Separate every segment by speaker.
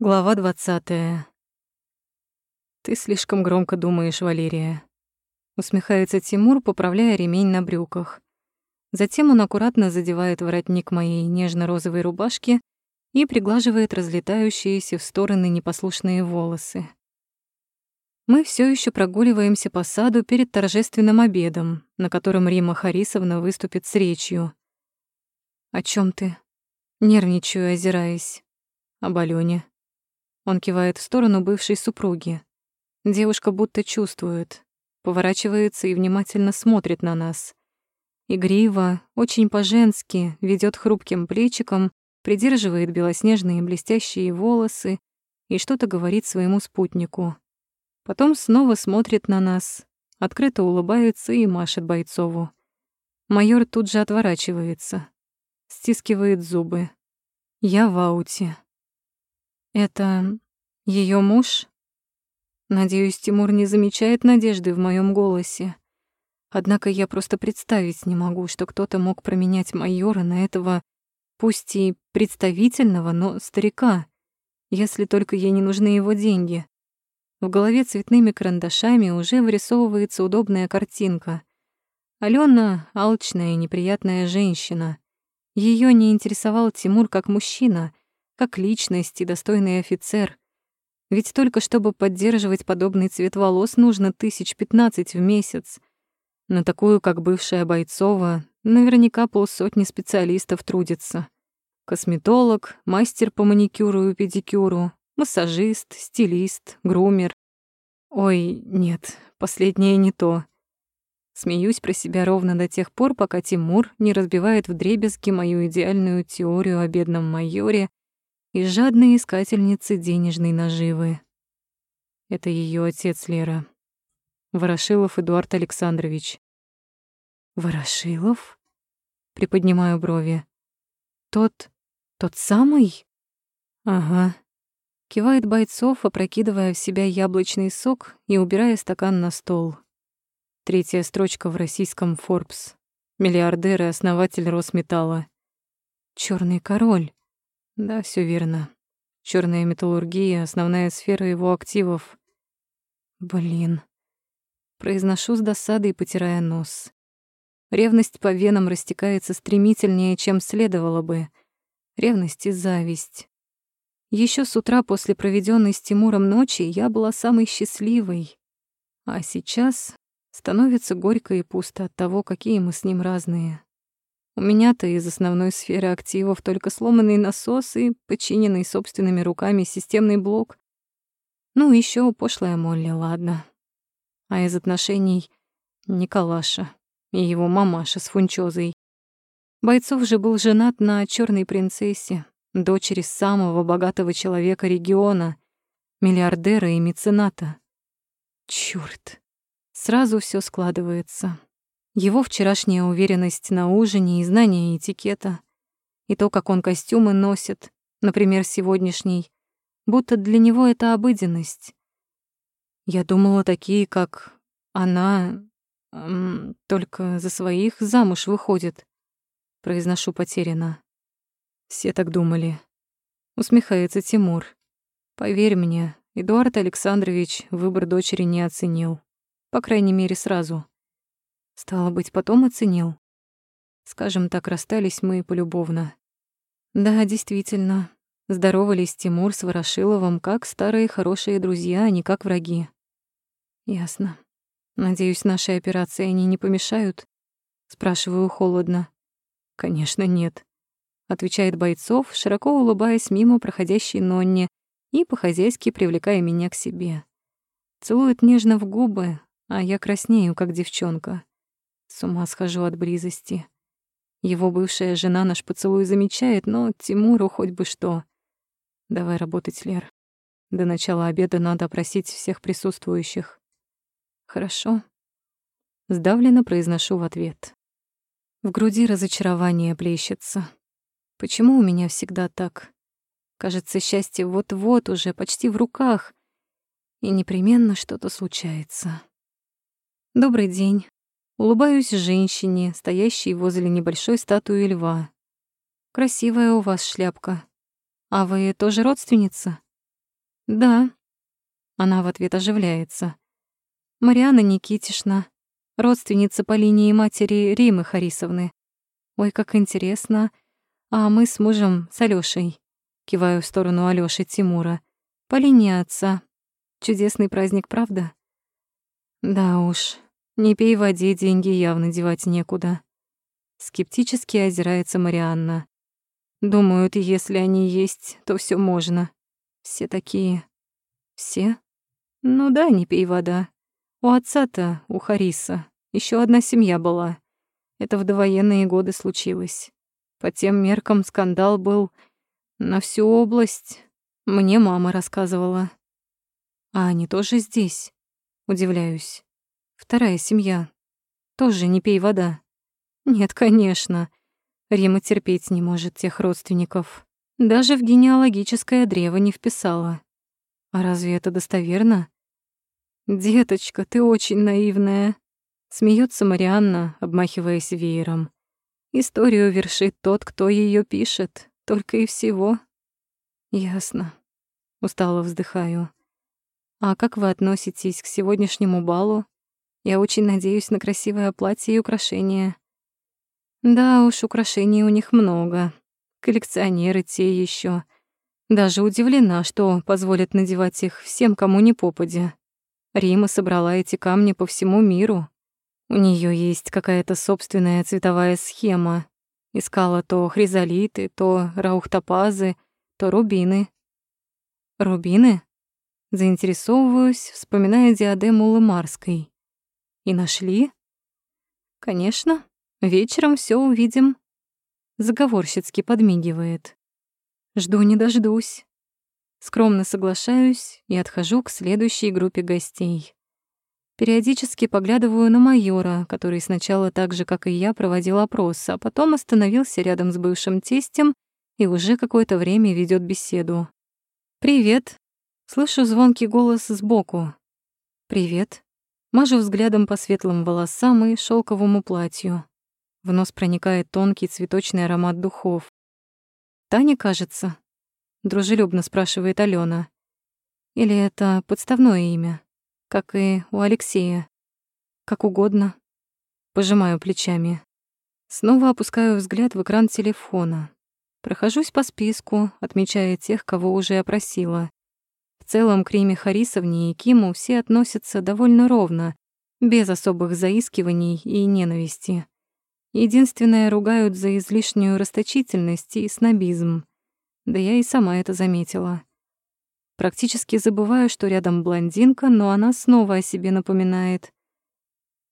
Speaker 1: Глава двадцатая. «Ты слишком громко думаешь, Валерия», — усмехается Тимур, поправляя ремень на брюках. Затем он аккуратно задевает воротник моей нежно-розовой рубашки и приглаживает разлетающиеся в стороны непослушные волосы. Мы все еще прогуливаемся по саду перед торжественным обедом, на котором Рима Харисовна выступит с речью. «О чем ты?» Нервничаю, озираясь. Об Алёне. Он кивает в сторону бывшей супруги. Девушка будто чувствует, поворачивается и внимательно смотрит на нас. Игриво, очень по-женски, ведет хрупким плечиком, придерживает белоснежные блестящие волосы и что-то говорит своему спутнику. Потом снова смотрит на нас, открыто улыбается и машет Бойцову. Майор тут же отворачивается, стискивает зубы. Я в ауте. Это ее муж? Надеюсь, Тимур не замечает надежды в моем голосе. Однако я просто представить не могу, что кто-то мог променять майора на этого, пусть и представительного, но старика, если только ей не нужны его деньги. В голове цветными карандашами уже вырисовывается удобная картинка. Алена — алчная и неприятная женщина. Ее не интересовал Тимур как мужчина, как личность и достойный офицер. Ведь только чтобы поддерживать подобный цвет волос нужно тысяч пятнадцать в месяц. На такую, как бывшая Бойцова, наверняка полсотни специалистов трудится. Косметолог, мастер по маникюру и педикюру, массажист, стилист, грумер. Ой, нет, последнее не то. Смеюсь про себя ровно до тех пор, пока Тимур не разбивает вдребезги мою идеальную теорию о бедном майоре и жадной искательницы денежной наживы. Это ее отец Лера. Ворошилов Эдуард Александрович. Ворошилов? Приподнимаю брови. Тот, тот самый? Ага. Кивает Бойцов, опрокидывая в себя яблочный сок и убирая стакан на стол. Третья строчка в российском Forbes. Миллиардер и основатель Росметалла. Черный король. Да, все верно. Черная металлургия — основная сфера его активов. Блин. Произношу с досадой, потирая нос. Ревность по венам растекается стремительнее, чем следовало бы. Ревность и зависть. Еще с утра после проведенной с Тимуром ночи я была самой счастливой. А сейчас становится горько и пусто от того, какие мы с ним разные. У меня-то из основной сферы активов только сломанный насос и починенный собственными руками системный блок. Ну, еще пошлая Молли, ладно. А из отношений Николаша и его мамаша с фунчозой. Бойцов же был женат на черной принцессе, дочери самого богатого человека региона, миллиардера и мецената. Чёрт, сразу все складывается. Его вчерашняя уверенность на ужине и знание этикета, и то, как он костюмы носит, например, сегодняшний, будто для него это обыденность. Я думала, такие, как она, эм, только за своих замуж выходят. Произношу потеряно. Все так думали. Усмехается Тимур. Поверь мне, Эдуард Александрович выбор дочери не оценил. По крайней мере, сразу. Стало быть, потом оценил. Скажем так, расстались мы полюбовно. Да, действительно, здоровались Тимур с Ворошиловым как старые хорошие друзья, а не как враги. Ясно. Надеюсь, нашей операции они не помешают? Спрашиваю холодно. Конечно, нет. Отвечает Бойцов, широко улыбаясь мимо проходящей Нонне и по-хозяйски привлекая меня к себе. Целует нежно в губы, а я краснею, как девчонка. С ума схожу от близости. Его бывшая жена наш поцелуй замечает, но Тимуру хоть бы что. Давай работать, Лер. До начала обеда надо опросить всех присутствующих. Хорошо. Сдавленно произношу в ответ. В груди разочарование плещется. Почему у меня всегда так? Кажется, счастье вот-вот уже почти в руках, и непременно что-то случается. Добрый день. Улыбаюсь женщине, стоящей возле небольшой статуи льва. «Красивая у вас шляпка. А вы тоже родственница?» Да. Она в ответ оживляется. Мариана Никитишна, родственница по линии матери Римы Харисовны. Ой, как интересно. А мы с мужем, с Алёшей. Киваю в сторону Алёши Тимура. По линии отца. Чудесный праздник, правда? Да уж, не пей в воде, деньги явно девать некуда. Скептически озирается Марианна. Думают, если они есть, то все можно. Все такие. Все? Ну да, не пей вода. У отца-то, у Хариса, еще одна семья была. Это в довоенные годы случилось. По тем меркам скандал был на всю область. Мне мама рассказывала. А они тоже здесь? Удивляюсь. Вторая семья. Тоже не пей вода. Нет, конечно. Рима терпеть не может тех родственников. Даже в генеалогическое древо не вписала. А разве это достоверно? Деточка, ты очень наивная. Смеется Марианна, обмахиваясь веером. Историю вершит тот, кто ее пишет, только и всего. Ясно. Устало вздыхаю. А как вы относитесь к сегодняшнему балу? Я очень надеюсь на красивое платье и украшения. Да уж, украшений у них много. Коллекционеры те еще. Даже удивлена, что позволят надевать их всем, кому не попадя. Рима собрала эти камни по всему миру. У нее есть какая-то собственная цветовая схема. Искала то хризолиты, то раухтопазы, то рубины. Рубины? Заинтересовываюсь, вспоминая диадему Ламарской. И нашли? Конечно, Вечером все увидим. Заговорщицки подмигивает. Жду не дождусь. Скромно соглашаюсь и отхожу к следующей группе гостей. Периодически поглядываю на майора, который сначала так же, как и я, проводил опрос, а потом остановился рядом с бывшим тестем и уже какое-то время ведет беседу. «Привет!» Слышу звонкий голос сбоку. «Привет!» Мажу взглядом по светлым волосам и шелковому платью. В нос проникает тонкий цветочный аромат духов. «Таня, кажется?» — дружелюбно спрашивает Алена. «Или это подставное имя, как и у Алексея?» «Как угодно». Пожимаю плечами. Снова опускаю взгляд в экран телефона. Прохожусь по списку, отмечая тех, кого уже опросила. Целом к Риме Харисовне и Киму все относятся довольно ровно, без особых заискиваний и ненависти. Единственное, ругают за излишнюю расточительность и снобизм. Да я и сама это заметила. Практически забываю, что рядом блондинка, но она снова о себе напоминает.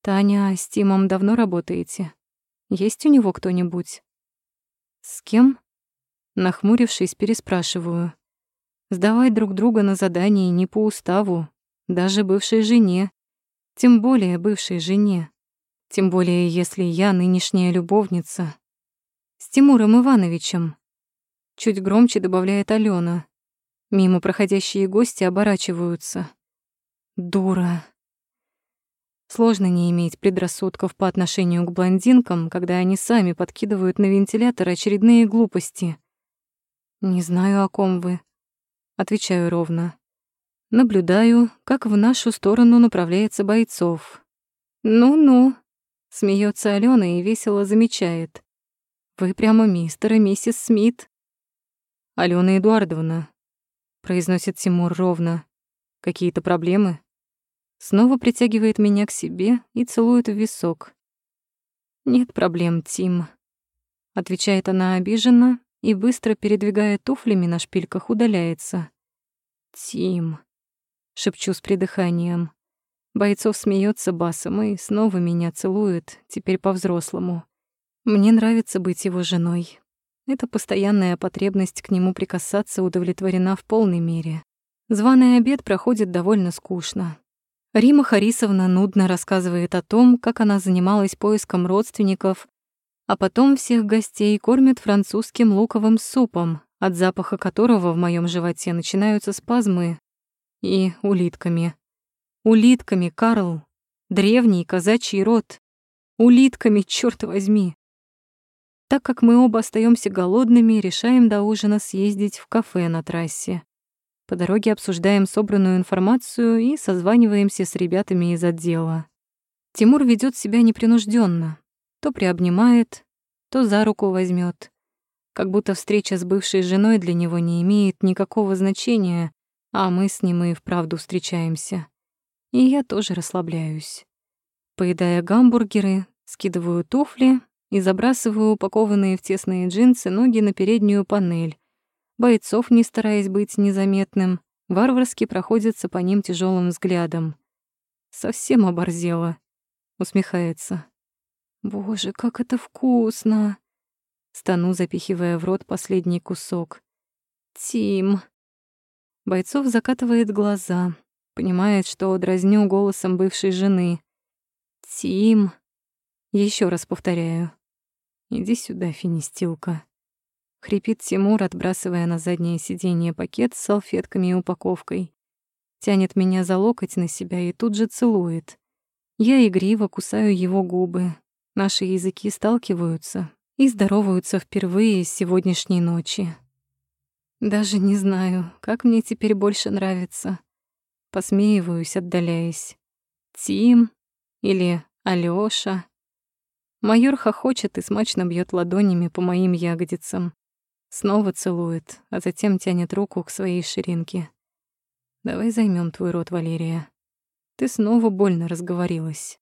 Speaker 1: «Таня, с Тимом давно работаете? Есть у него кто-нибудь?» «С кем?» Нахмурившись, переспрашиваю. Сдавать друг друга на задание не по уставу, даже бывшей жене. Тем более бывшей жене. Тем более, если я нынешняя любовница. С Тимуром Ивановичем. Чуть громче добавляет Алена. Мимо проходящие гости оборачиваются. Дура. Сложно не иметь предрассудков по отношению к блондинкам, когда они сами подкидывают на вентилятор очередные глупости. «Не знаю, о ком вы», — отвечаю ровно. Наблюдаю, как в нашу сторону направляется бойцов. «Ну-ну», Смеется Алена и весело замечает. «Вы прямо мистер и миссис Смит». «Алена Эдуардовна», — произносит Тимур ровно. «Какие-то проблемы?» Снова притягивает меня к себе и целует в висок. «Нет проблем, Тим», — отвечает она обиженно и, быстро передвигая туфлями на шпильках, удаляется. «Тим», — шепчу с придыханием. Бойцов смеется басом и снова меня целует, теперь по-взрослому. Мне нравится быть его женой. Эта постоянная потребность к нему прикасаться удовлетворена в полной мере. Званый обед проходит довольно скучно. Рима Харисовна нудно рассказывает о том, как она занималась поиском родственников, а потом всех гостей кормят французским луковым супом, от запаха которого в моем животе начинаются спазмы, и улитками. Улитками, Карл. Древний казачий род. Улитками, черт возьми. Так как мы оба остаемся голодными, решаем до ужина съездить в кафе на трассе. По дороге обсуждаем собранную информацию и созваниваемся с ребятами из отдела. Тимур ведет себя непринужденно, То приобнимает, то за руку возьмет, Как будто встреча с бывшей женой для него не имеет никакого значения, а мы с ним и вправду встречаемся. И я тоже расслабляюсь. Поедая гамбургеры, скидываю туфли и забрасываю упакованные в тесные джинсы ноги на переднюю панель. Бойцов, не стараясь быть незаметным, варварски проходится по ним тяжелым взглядом. «Совсем оборзела», — усмехается. «Боже, как это вкусно!» Стану, запихивая в рот последний кусок. «Тим!» Бойцов закатывает глаза, понимает, что дразню голосом бывшей жены. «Тим!» Еще раз повторяю. «Иди сюда, финистилка». Хрипит Тимур, отбрасывая на заднее сиденье пакет с салфетками и упаковкой. Тянет меня за локоть на себя и тут же целует. Я игриво кусаю его губы. Наши языки сталкиваются и здороваются впервые с сегодняшней ночи. Даже не знаю, как мне теперь больше нравится. Посмеиваюсь, отдаляясь. Тим или Алёша. Майор хохочет и смачно бьет ладонями по моим ягодицам. Снова целует, а затем тянет руку к своей ширинке. «Давай займем твой рот, Валерия. Ты снова больно разговорилась».